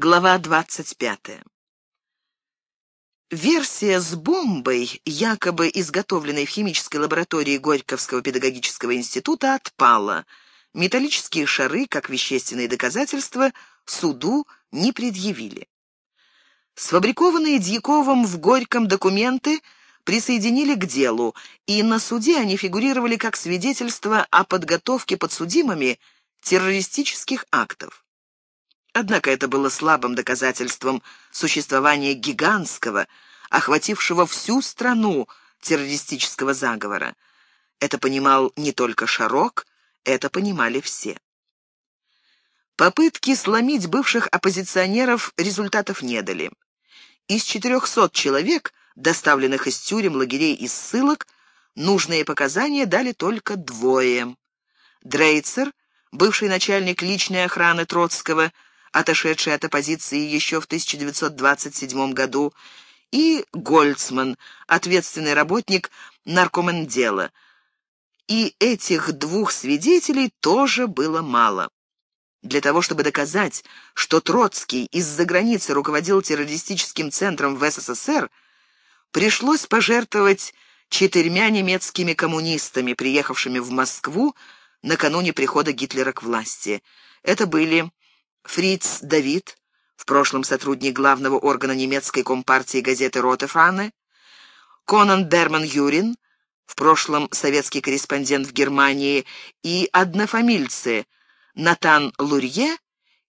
Глава 25. Версия с бомбой, якобы изготовленной в химической лаборатории Горьковского педагогического института, отпала. Металлические шары, как вещественные доказательства, суду не предъявили. Сфабрикованные Дьяковым в Горьком документы присоединили к делу, и на суде они фигурировали как свидетельство о подготовке подсудимыми террористических актов. Однако это было слабым доказательством существования гигантского, охватившего всю страну террористического заговора. Это понимал не только Шарок, это понимали все. Попытки сломить бывших оппозиционеров результатов не дали. Из 400 человек, доставленных из тюрем, лагерей и ссылок, нужные показания дали только двое. Дрейцер, бывший начальник личной охраны Троцкого, отошедший от оппозиции еще в 1927 году, и Гольцман, ответственный работник наркомендела. И этих двух свидетелей тоже было мало. Для того, чтобы доказать, что Троцкий из-за границы руководил террористическим центром в СССР, пришлось пожертвовать четырьмя немецкими коммунистами, приехавшими в Москву накануне прихода Гитлера к власти. Это были Фриц Давид, в прошлом сотрудник главного органа немецкой компартии газеты «Ротефране», Конан Берман Юрин, в прошлом советский корреспондент в Германии, и однофамильцы Натан Лурье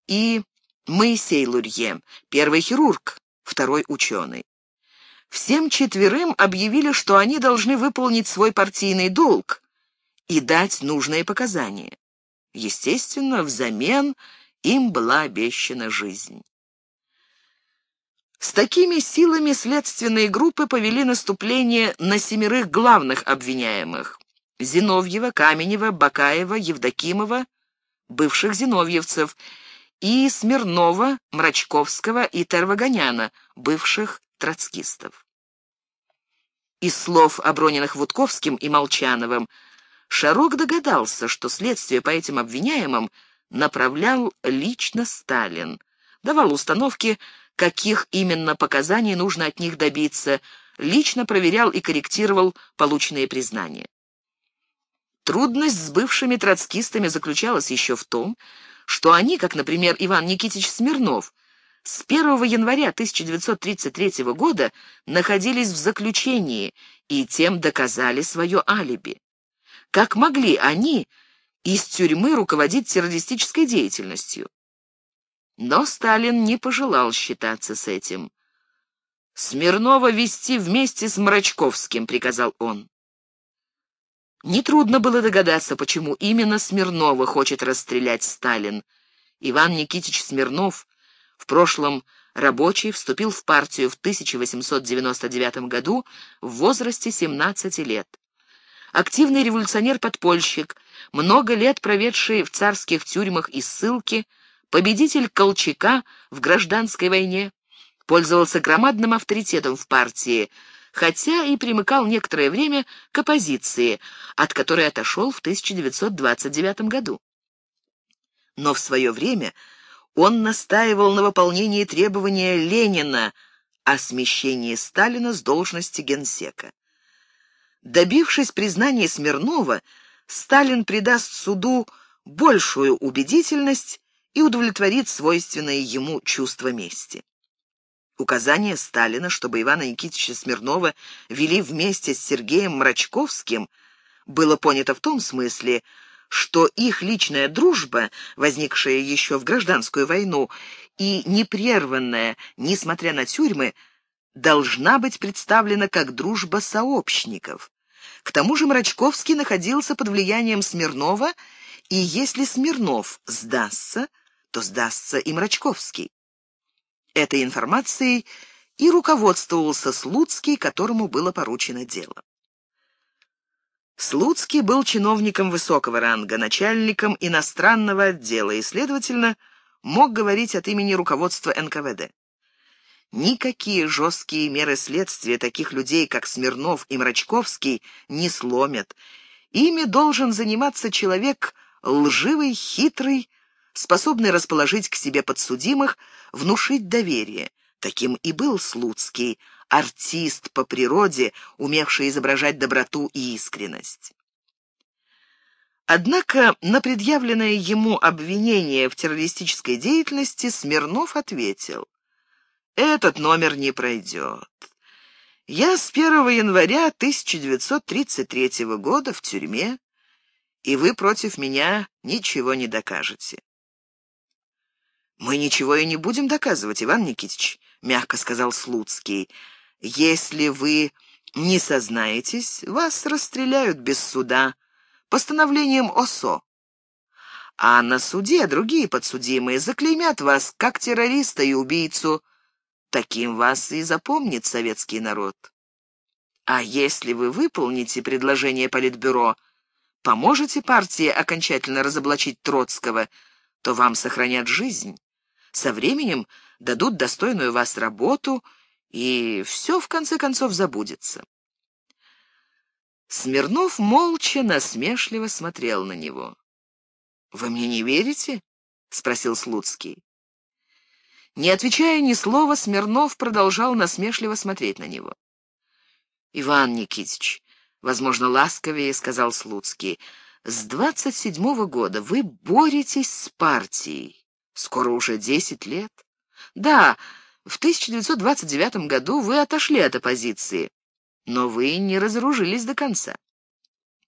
и Моисей Лурье, первый хирург, второй ученый. Всем четверым объявили, что они должны выполнить свой партийный долг и дать нужные показания. Естественно, взамен им была обещана жизнь. С такими силами следственные группы повели наступление на семерых главных обвиняемых – Зиновьева, Каменева, Бакаева, Евдокимова, бывших зиновьевцев, и Смирнова, Мрачковского и Тервагоняна, бывших троцкистов. Из слов, оброненных Вудковским и Молчановым, Шарок догадался, что следствие по этим обвиняемым – направлял лично Сталин, давал установки, каких именно показаний нужно от них добиться, лично проверял и корректировал полученные признания. Трудность с бывшими троцкистами заключалась еще в том, что они, как, например, Иван Никитич Смирнов, с 1 января 1933 года находились в заключении и тем доказали свое алиби. Как могли они из тюрьмы руководить террористической деятельностью. Но Сталин не пожелал считаться с этим. «Смирнова вести вместе с Мрачковским», — приказал он. Нетрудно было догадаться, почему именно Смирнова хочет расстрелять Сталин. Иван Никитич Смирнов, в прошлом рабочий, вступил в партию в 1899 году в возрасте 17 лет активный революционер-подпольщик, много лет проведший в царских тюрьмах и ссылке, победитель Колчака в гражданской войне, пользовался громадным авторитетом в партии, хотя и примыкал некоторое время к оппозиции, от которой отошел в 1929 году. Но в свое время он настаивал на выполнении требования Ленина о смещении Сталина с должности генсека. Добившись признания Смирнова, Сталин придаст суду большую убедительность и удовлетворит свойственное ему чувство мести. Указание Сталина, чтобы Ивана Никитича Смирнова вели вместе с Сергеем Мрачковским, было понято в том смысле, что их личная дружба, возникшая еще в гражданскую войну и непрерванная, несмотря на тюрьмы, должна быть представлена как дружба сообщников. К тому же Мрачковский находился под влиянием Смирнова, и если Смирнов сдастся, то сдастся и Мрачковский. Этой информацией и руководствовался Слуцкий, которому было поручено дело. Слуцкий был чиновником высокого ранга, начальником иностранного отдела и, следовательно, мог говорить от имени руководства НКВД. Никакие жесткие меры следствия таких людей, как Смирнов и Мрачковский, не сломят. Ими должен заниматься человек лживый, хитрый, способный расположить к себе подсудимых, внушить доверие. Таким и был Слуцкий, артист по природе, умевший изображать доброту и искренность. Однако на предъявленное ему обвинение в террористической деятельности Смирнов ответил, «Этот номер не пройдет. Я с 1 января 1933 года в тюрьме, и вы против меня ничего не докажете». «Мы ничего и не будем доказывать, Иван Никитич», — мягко сказал Слуцкий. «Если вы не сознаетесь, вас расстреляют без суда» постановлением ОСО. А на суде другие подсудимые заклеймят вас как террориста и убийцу. Таким вас и запомнит советский народ. А если вы выполните предложение Политбюро, поможете партии окончательно разоблачить Троцкого, то вам сохранят жизнь. Со временем дадут достойную вас работу, и все в конце концов забудется. Смирнов молча, насмешливо смотрел на него. «Вы мне не верите?» — спросил Слуцкий. Не отвечая ни слова, Смирнов продолжал насмешливо смотреть на него. «Иван Никитич», — возможно, ласковее сказал Слуцкий, — «с двадцать седьмого года вы боретесь с партией. Скоро уже десять лет. Да, в 1929 году вы отошли от оппозиции но вы не разоружились до конца.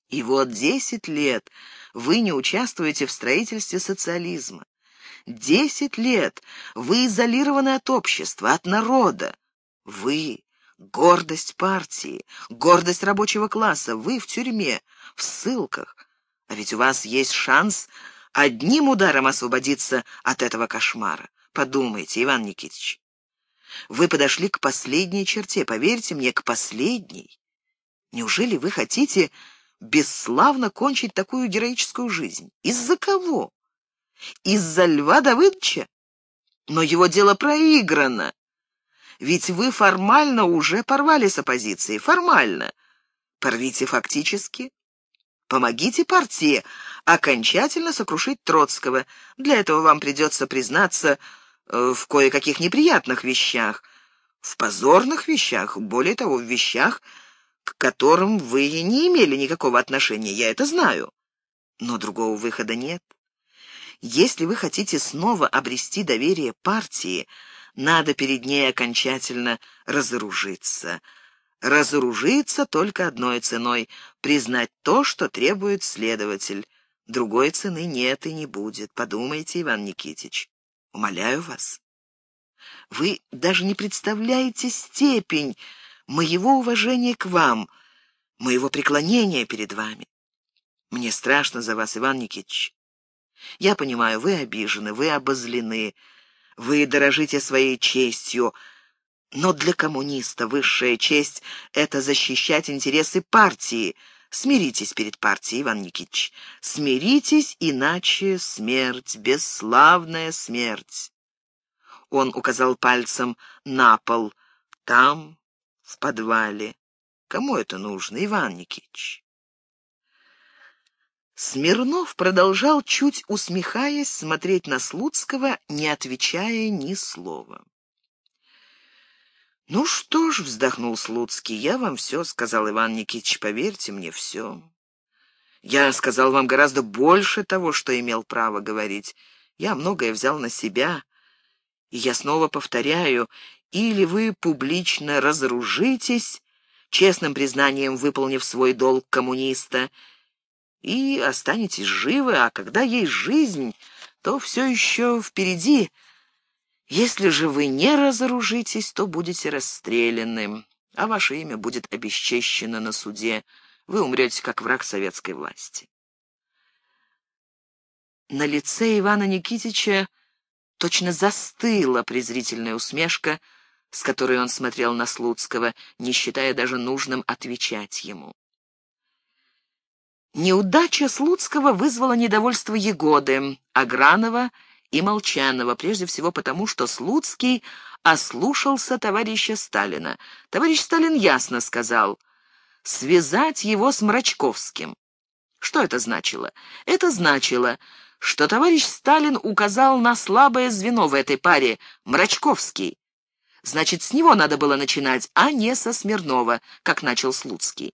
И вот десять лет вы не участвуете в строительстве социализма. Десять лет вы изолированы от общества, от народа. Вы — гордость партии, гордость рабочего класса. Вы в тюрьме, в ссылках. А ведь у вас есть шанс одним ударом освободиться от этого кошмара. Подумайте, Иван Никитич. Вы подошли к последней черте, поверьте мне, к последней. Неужели вы хотите бесславно кончить такую героическую жизнь? Из-за кого? Из-за Льва Давыдовича? Но его дело проиграно. Ведь вы формально уже порвали с оппозицией. Формально. Порвите фактически. Помогите партии окончательно сокрушить Троцкого. Для этого вам придется признаться, Э, в кое-каких неприятных вещах, в позорных вещах, более того, в вещах, к которым вы не имели никакого отношения, я это знаю. Но другого выхода нет. Если вы хотите снова обрести доверие партии, надо перед ней окончательно разоружиться. Разоружиться только одной ценой — признать то, что требует следователь. Другой цены нет и не будет. Подумайте, Иван Никитич. Умоляю вас. Вы даже не представляете степень моего уважения к вам, моего преклонения перед вами. Мне страшно за вас, Иван Никитич. Я понимаю, вы обижены, вы обозлены, вы дорожите своей честью, но для коммуниста высшая честь — это защищать интересы партии — Смиритесь перед партией, Иван Никитич. Смиритесь, иначе смерть, бесславная смерть. Он указал пальцем на пол. Там, в подвале. Кому это нужно, Иван Никитич? Смирнов продолжал, чуть усмехаясь, смотреть на Слуцкого, не отвечая ни слова. «Ну что ж», — вздохнул Слуцкий, — «я вам все сказал, Иван Никитич, поверьте мне, все. Я сказал вам гораздо больше того, что имел право говорить. Я многое взял на себя. И я снова повторяю, или вы публично разоружитесь, честным признанием выполнив свой долг коммуниста, и останетесь живы, а когда есть жизнь, то все еще впереди — если же вы не разоружитесь, то будете расстреляны, а ваше имя будет обесчещено на суде. Вы умрете как враг советской власти. На лице Ивана Никитича точно застыла презрительная усмешка, с которой он смотрел на Слуцкого, не считая даже нужным отвечать ему. Неудача Слуцкого вызвала недовольство Егоды, Агранова и Молчанова, прежде всего потому, что Слуцкий ослушался товарища Сталина. Товарищ Сталин ясно сказал «связать его с Мрачковским». Что это значило? Это значило что товарищ Сталин указал на слабое звено в этой паре — Мрачковский. Значит, с него надо было начинать, а не со Смирнова, как начал Слуцкий.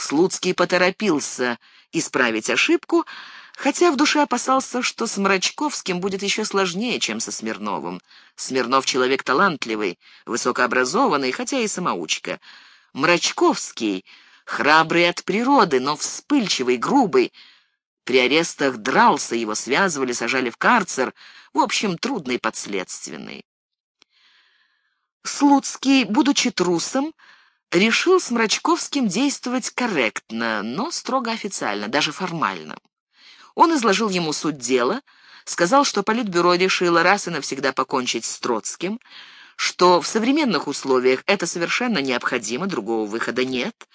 Слуцкий поторопился исправить ошибку, хотя в душе опасался, что с Мрачковским будет еще сложнее, чем со Смирновым. Смирнов человек талантливый, высокообразованный, хотя и самоучка. Мрачковский храбрый от природы, но вспыльчивый, грубый. При арестах дрался, его связывали, сажали в карцер, в общем, трудный подследственный. Слуцкий, будучи трусом, решил с Мрачковским действовать корректно, но строго официально, даже формально. Он изложил ему суть дела, сказал, что Политбюро решило раз и навсегда покончить с Троцким, что в современных условиях это совершенно необходимо, другого выхода нет,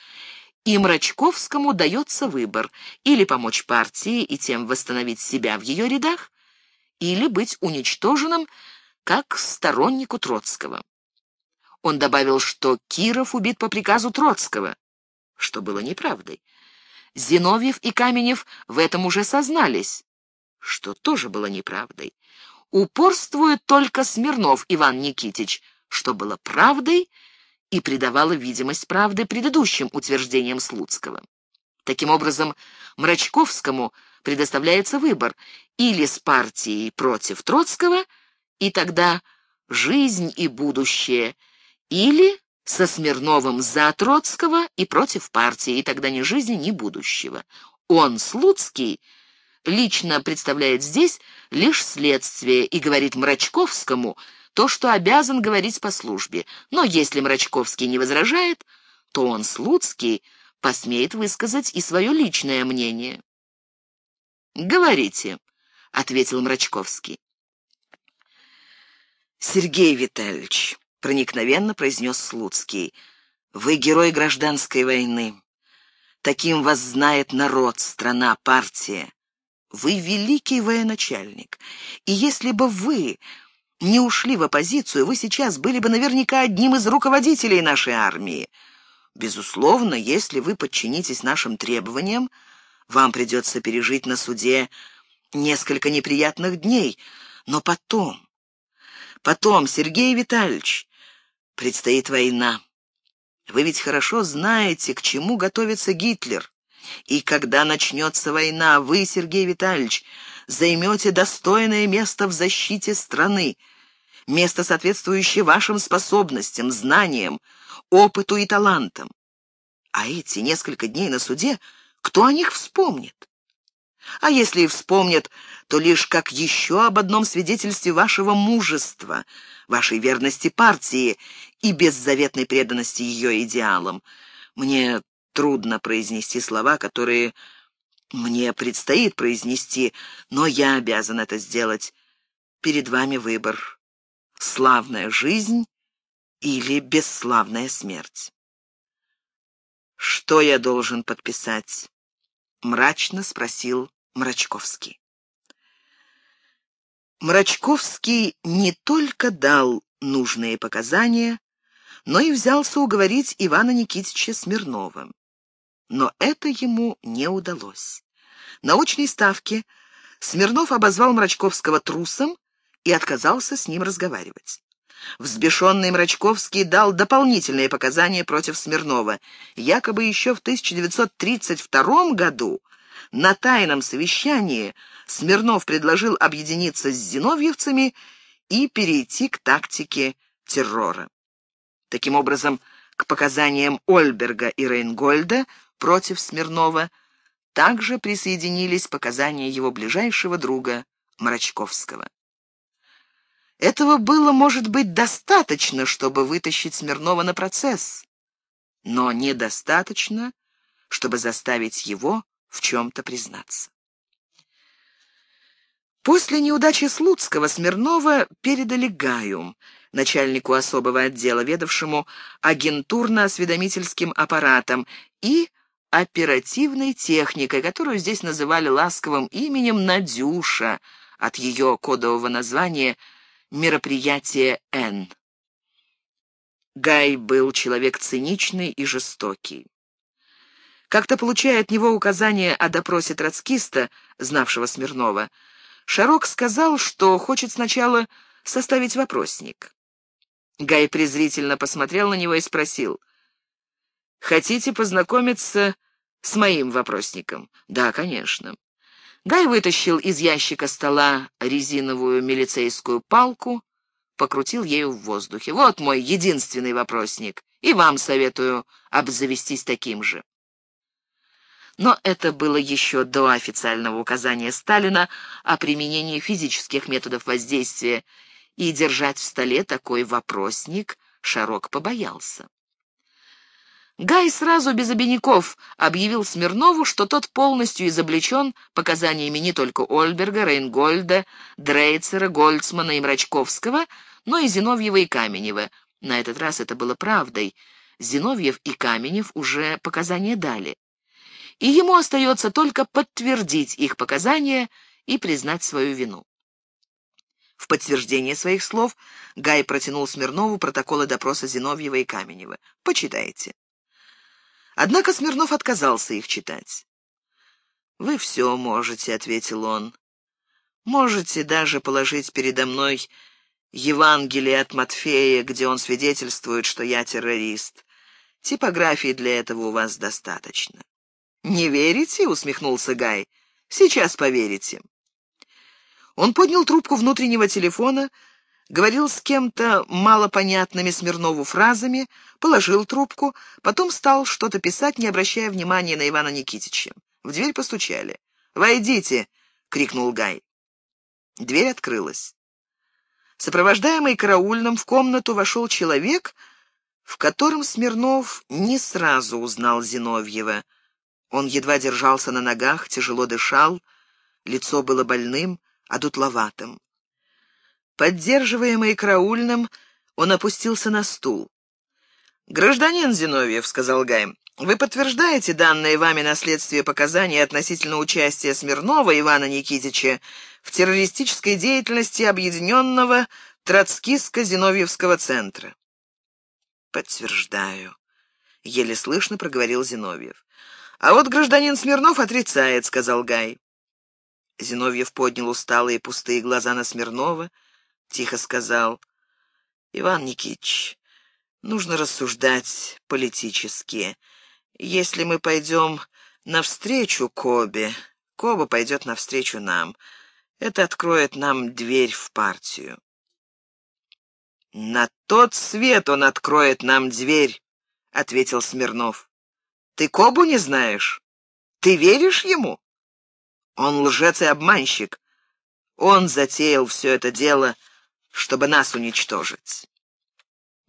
и Мрачковскому дается выбор или помочь партии и тем восстановить себя в ее рядах, или быть уничтоженным как стороннику Троцкого. Он добавил, что Киров убит по приказу Троцкого, что было неправдой. Зиновьев и Каменев в этом уже сознались, что тоже было неправдой. Упорствует только Смирнов Иван Никитич, что было правдой и придавало видимость правды предыдущим утверждениям Слуцкого. Таким образом, Мрачковскому предоставляется выбор или с партией против Троцкого, и тогда жизнь и будущее – или со Смирновым за Троцкого и против партии, и тогда ни жизни, ни будущего. Он, Слуцкий, лично представляет здесь лишь следствие и говорит Мрачковскому то, что обязан говорить по службе. Но если Мрачковский не возражает, то он, Слуцкий, посмеет высказать и свое личное мнение. «Говорите», — ответил Мрачковский. «Сергей Витальевич, проникновенно произнес Слуцкий. «Вы герой гражданской войны. Таким вас знает народ, страна, партия. Вы великий военачальник. И если бы вы не ушли в оппозицию, вы сейчас были бы наверняка одним из руководителей нашей армии. Безусловно, если вы подчинитесь нашим требованиям, вам придется пережить на суде несколько неприятных дней, но потом, потом, Сергей Витальевич, Предстоит война. Вы ведь хорошо знаете, к чему готовится Гитлер. И когда начнется война, вы, Сергей Витальевич, займете достойное место в защите страны, место, соответствующее вашим способностям, знаниям, опыту и талантам. А эти несколько дней на суде, кто о них вспомнит? А если и вспомнят, то лишь как еще об одном свидетельстве вашего мужества, вашей верности партии и беззаветной преданности ее идеалам. Мне трудно произнести слова, которые мне предстоит произнести, но я обязан это сделать. Перед вами выбор. Славная жизнь или бесславная смерть. «Что я должен подписать?» — мрачно спросил Мрачковский. Мрачковский не только дал нужные показания, но и взялся уговорить Ивана Никитича Смирнова. Но это ему не удалось. На очной ставке Смирнов обозвал Мрачковского трусом и отказался с ним разговаривать. Взбешенный Мрачковский дал дополнительные показания против Смирнова. Якобы еще в 1932 году на тайном совещании Смирнов предложил объединиться с зиновьевцами и перейти к тактике террора. Таким образом, к показаниям Ольберга и Рейнгольда против Смирнова также присоединились показания его ближайшего друга Мрачковского. Этого было, может быть, достаточно, чтобы вытащить Смирнова на процесс, но недостаточно, чтобы заставить его в чем-то признаться. После неудачи Слуцкого Смирнова передали Гаю, начальнику особого отдела, ведавшему агентурно-осведомительским аппаратом и оперативной техникой, которую здесь называли ласковым именем Надюша от ее кодового названия «Мероприятие Н». Гай был человек циничный и жестокий. Как-то получая от него указание о допросе троцкиста, знавшего Смирнова, Шарок сказал, что хочет сначала составить вопросник. Гай презрительно посмотрел на него и спросил, «Хотите познакомиться с моим вопросником?» «Да, конечно». Гай вытащил из ящика стола резиновую милицейскую палку, покрутил ею в воздухе. «Вот мой единственный вопросник, и вам советую обзавестись таким же». Но это было еще до официального указания Сталина о применении физических методов воздействия, и держать в столе такой вопросник Шарок побоялся. Гай сразу без обиняков объявил Смирнову, что тот полностью изобличен показаниями не только Ольберга, Рейнгольда, Дрейцера, Гольцмана и Мрачковского, но и Зиновьева и Каменева. На этот раз это было правдой. Зиновьев и Каменев уже показания дали. И ему остается только подтвердить их показания и признать свою вину. В подтверждение своих слов Гай протянул Смирнову протоколы допроса Зиновьева и Каменева. «Почитайте». Однако Смирнов отказался их читать. «Вы все можете», — ответил он. «Можете даже положить передо мной Евангелие от Матфея, где он свидетельствует, что я террорист. Типографии для этого у вас достаточно». «Не верите?» — усмехнулся Гай. «Сейчас поверите». Он поднял трубку внутреннего телефона, говорил с кем-то малопонятными Смирнову фразами, положил трубку, потом стал что-то писать, не обращая внимания на Ивана Никитича. В дверь постучали. «Войдите!» — крикнул Гай. Дверь открылась. Сопровождаемый караульным в комнату вошел человек, в котором Смирнов не сразу узнал Зиновьева. Он едва держался на ногах, тяжело дышал, лицо было больным, одутловатым. Поддерживаемый караульным, он опустился на стул. «Гражданин Зиновьев», — сказал Гай, — «вы подтверждаете данные вами на следствие показания относительно участия Смирнова Ивана Никитича в террористической деятельности объединенного Троцкистско-Зиновьевского центра?» «Подтверждаю», — еле слышно проговорил Зиновьев. «А вот гражданин Смирнов отрицает», — сказал Гай. Зиновьев поднял усталые пустые глаза на Смирнова, тихо сказал, «Иван Никитич, нужно рассуждать политически. Если мы пойдем навстречу Кобе, Коба пойдет навстречу нам. Это откроет нам дверь в партию». «На тот свет он откроет нам дверь», — ответил Смирнов. «Ты Кобу не знаешь? Ты веришь ему?» Он лжец и обманщик. Он затеял все это дело, чтобы нас уничтожить.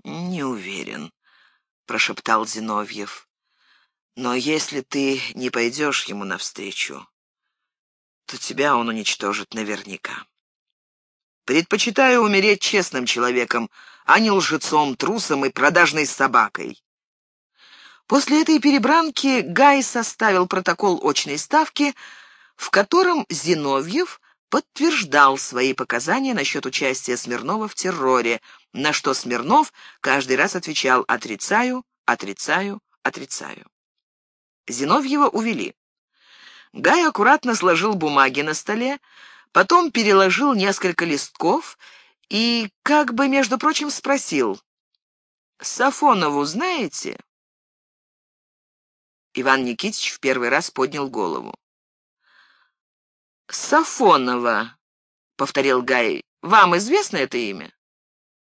«Не уверен», — прошептал Зиновьев. «Но если ты не пойдешь ему навстречу, то тебя он уничтожит наверняка. Предпочитаю умереть честным человеком, а не лжецом, трусом и продажной собакой». После этой перебранки Гай составил протокол очной ставки, в котором Зиновьев подтверждал свои показания насчет участия Смирнова в терроре, на что Смирнов каждый раз отвечал «отрицаю, отрицаю, отрицаю». Зиновьева увели. Гай аккуратно сложил бумаги на столе, потом переложил несколько листков и, как бы, между прочим, спросил «Сафонову знаете?» Иван Никитич в первый раз поднял голову. Сафонова, — повторил Гай. — Вам известно это имя?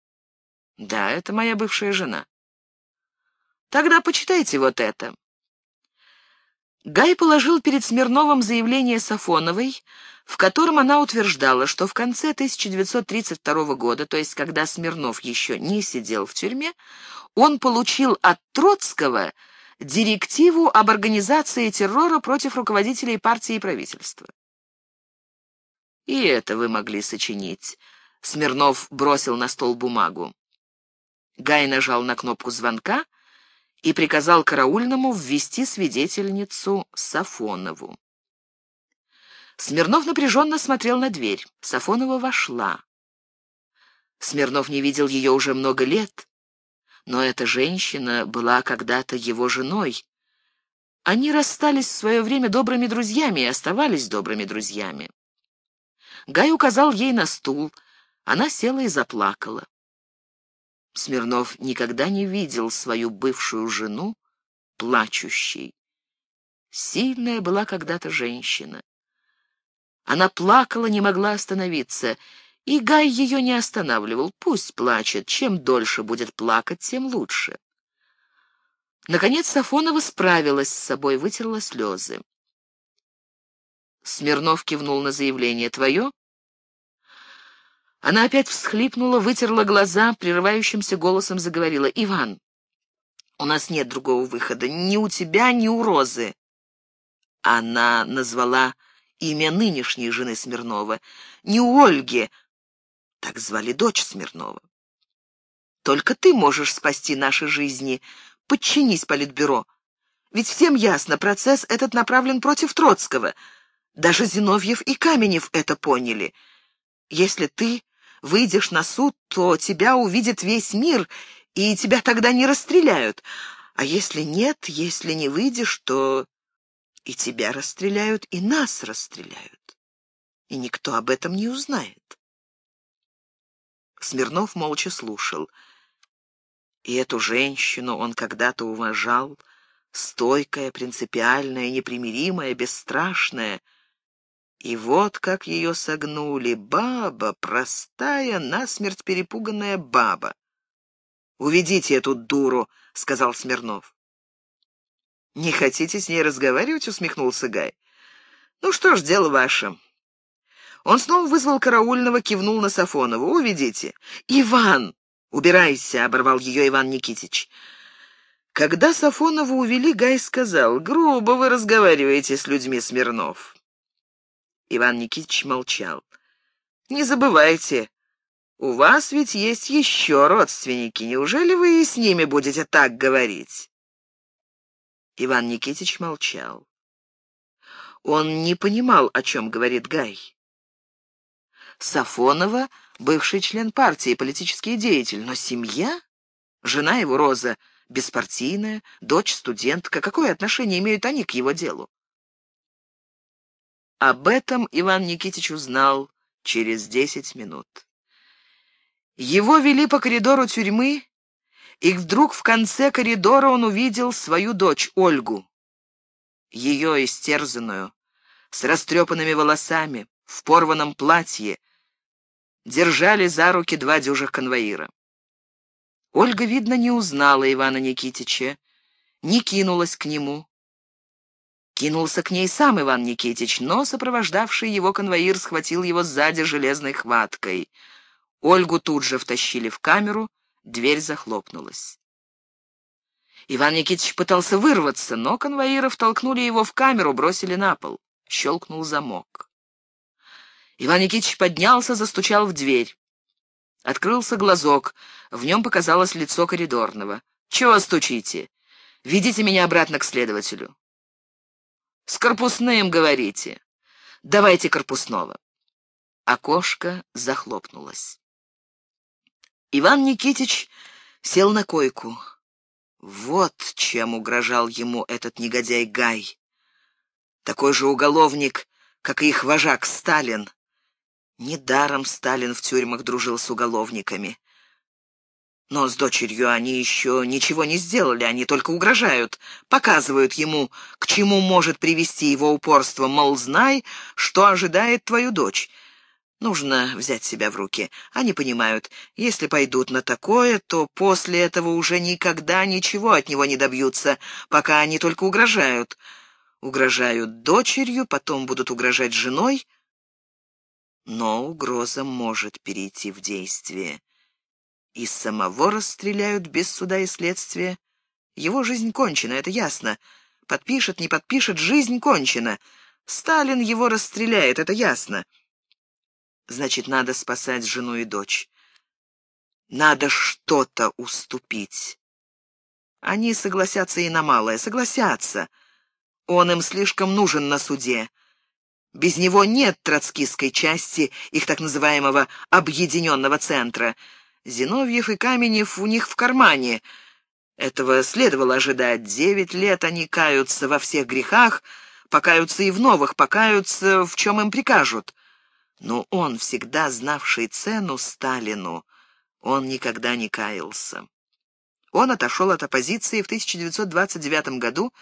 — Да, это моя бывшая жена. — Тогда почитайте вот это. Гай положил перед Смирновым заявление Сафоновой, в котором она утверждала, что в конце 1932 года, то есть когда Смирнов еще не сидел в тюрьме, он получил от Троцкого директиву об организации террора против руководителей партии и правительства. И это вы могли сочинить. Смирнов бросил на стол бумагу. Гай нажал на кнопку звонка и приказал караульному ввести свидетельницу Сафонову. Смирнов напряженно смотрел на дверь. Сафонова вошла. Смирнов не видел ее уже много лет, но эта женщина была когда-то его женой. Они расстались в свое время добрыми друзьями и оставались добрыми друзьями. Гай указал ей на стул. Она села и заплакала. Смирнов никогда не видел свою бывшую жену плачущей. Сильная была когда-то женщина. Она плакала, не могла остановиться, и Гай ее не останавливал. Пусть плачет, чем дольше будет плакать, тем лучше. Наконец Сафонова справилась с собой, вытерла слезы. Смирнов кивнул на заявление. «Твое?» Она опять всхлипнула, вытерла глаза, прерывающимся голосом заговорила. «Иван, у нас нет другого выхода. Ни у тебя, ни у Розы». Она назвала имя нынешней жены Смирнова. Не у Ольги, так звали дочь Смирнова. «Только ты можешь спасти наши жизни. Подчинись Политбюро. Ведь всем ясно, процесс этот направлен против Троцкого. Даже Зиновьев и Каменев это поняли. Если ты выйдешь на суд, то тебя увидит весь мир, и тебя тогда не расстреляют. А если нет, если не выйдешь, то и тебя расстреляют, и нас расстреляют. И никто об этом не узнает. Смирнов молча слушал. И эту женщину он когда-то уважал, стойкая, принципиальная, непримиримая, бесстрашная. И вот как ее согнули. Баба, простая, насмерть перепуганная баба. «Уведите эту дуру», — сказал Смирнов. «Не хотите с ней разговаривать?» — усмехнулся Гай. «Ну что ж, дело ваше». Он снова вызвал караульного, кивнул на Сафонова. «Уведите». «Иван!» «Убирайся!» — оборвал ее Иван Никитич. Когда Сафонова увели, Гай сказал, «Грубо вы разговариваете с людьми, Смирнов». Иван Никитич молчал. «Не забывайте, у вас ведь есть еще родственники. Неужели вы и с ними будете так говорить?» Иван Никитич молчал. Он не понимал, о чем говорит Гай. Сафонова — бывший член партии, политический деятель, но семья? Жена его, Роза, беспартийная, дочь студентка. Какое отношение имеют они к его делу? Об этом Иван Никитич узнал через десять минут. Его вели по коридору тюрьмы, и вдруг в конце коридора он увидел свою дочь Ольгу. Ее истерзанную, с растрепанными волосами, в порванном платье, держали за руки два дюжих конвоира. Ольга, видно, не узнала Ивана Никитича, не кинулась к нему. Кинулся к ней сам Иван Никитич, но сопровождавший его конвоир схватил его сзади железной хваткой. Ольгу тут же втащили в камеру, Дверь захлопнулась. Иван Никитич пытался вырваться, но конвоиров толкнули его в камеру, бросили на пол. Щелкнул замок. Иван Никитич поднялся, застучал в дверь. Открылся глазок, в нем показалось лицо коридорного. «Чего стучите? Ведите меня обратно к следователю». «С корпусным, говорите. Давайте корпусного». Окошко захлопнулось. Иван Никитич сел на койку. Вот чем угрожал ему этот негодяй Гай. Такой же уголовник, как и их вожак Сталин. Недаром Сталин в тюрьмах дружил с уголовниками. Но с дочерью они еще ничего не сделали, они только угрожают, показывают ему, к чему может привести его упорство, мол, знай, что ожидает твою дочь. Нужно взять себя в руки. Они понимают, если пойдут на такое, то после этого уже никогда ничего от него не добьются, пока они только угрожают. Угрожают дочерью, потом будут угрожать женой. Но угроза может перейти в действие. И самого расстреляют без суда и следствия. Его жизнь кончена, это ясно. Подпишет, не подпишет, жизнь кончена. Сталин его расстреляет, это ясно. Значит, надо спасать жену и дочь. Надо что-то уступить. Они согласятся и на малое, согласятся. Он им слишком нужен на суде. Без него нет троцкистской части их так называемого «объединенного центра». Зиновьев и Каменев у них в кармане. Этого следовало ожидать. Девять лет они каются во всех грехах, покаются и в новых, покаются, в чем им прикажут. Но он, всегда знавший цену Сталину, он никогда не каялся. Он отошел от оппозиции в 1929 году,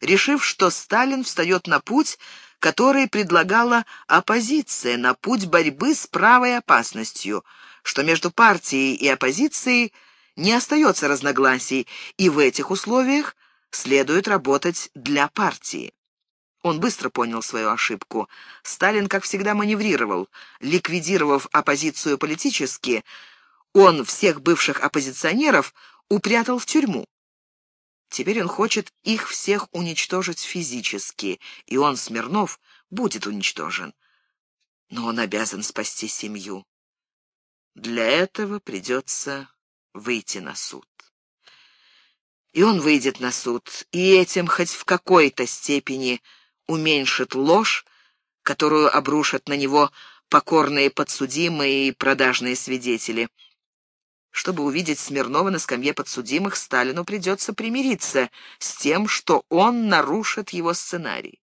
решив, что Сталин встает на путь, который предлагала оппозиция, на путь борьбы с правой опасностью, что между партией и оппозицией не остается разногласий, и в этих условиях следует работать для партии. Он быстро понял свою ошибку. Сталин, как всегда, маневрировал. Ликвидировав оппозицию политически, он всех бывших оппозиционеров упрятал в тюрьму. Теперь он хочет их всех уничтожить физически, и он, Смирнов, будет уничтожен. Но он обязан спасти семью. Для этого придется выйти на суд. И он выйдет на суд, и этим хоть в какой-то степени уменьшит ложь, которую обрушат на него покорные подсудимые и продажные свидетели — чтобы увидеть Смирнова на скамье подсудимых, Сталину придется примириться с тем, что он нарушит его сценарий.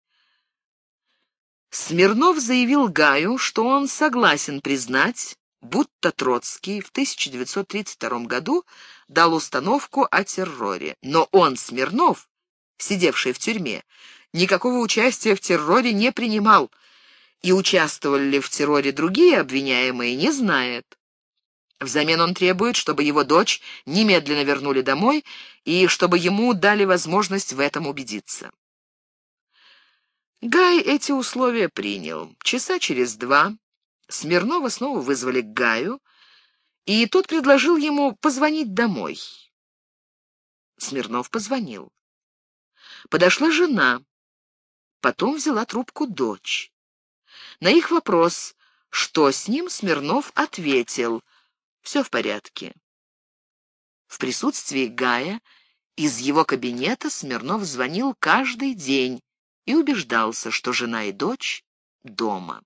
Смирнов заявил Гаю, что он согласен признать, будто Троцкий в 1932 году дал установку о терроре. Но он, Смирнов, сидевший в тюрьме, никакого участия в терроре не принимал, и участвовали ли в терроре другие обвиняемые, не знает. Взамен он требует, чтобы его дочь немедленно вернули домой и чтобы ему дали возможность в этом убедиться. Гай эти условия принял. Часа через два Смирнова снова вызвали к Гаю, и тот предложил ему позвонить домой. Смирнов позвонил. Подошла жена, потом взяла трубку дочь. На их вопрос, что с ним, Смирнов ответил — все в порядке. В присутствии Гая из его кабинета Смирнов звонил каждый день и убеждался, что жена и дочь дома.